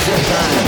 acertar.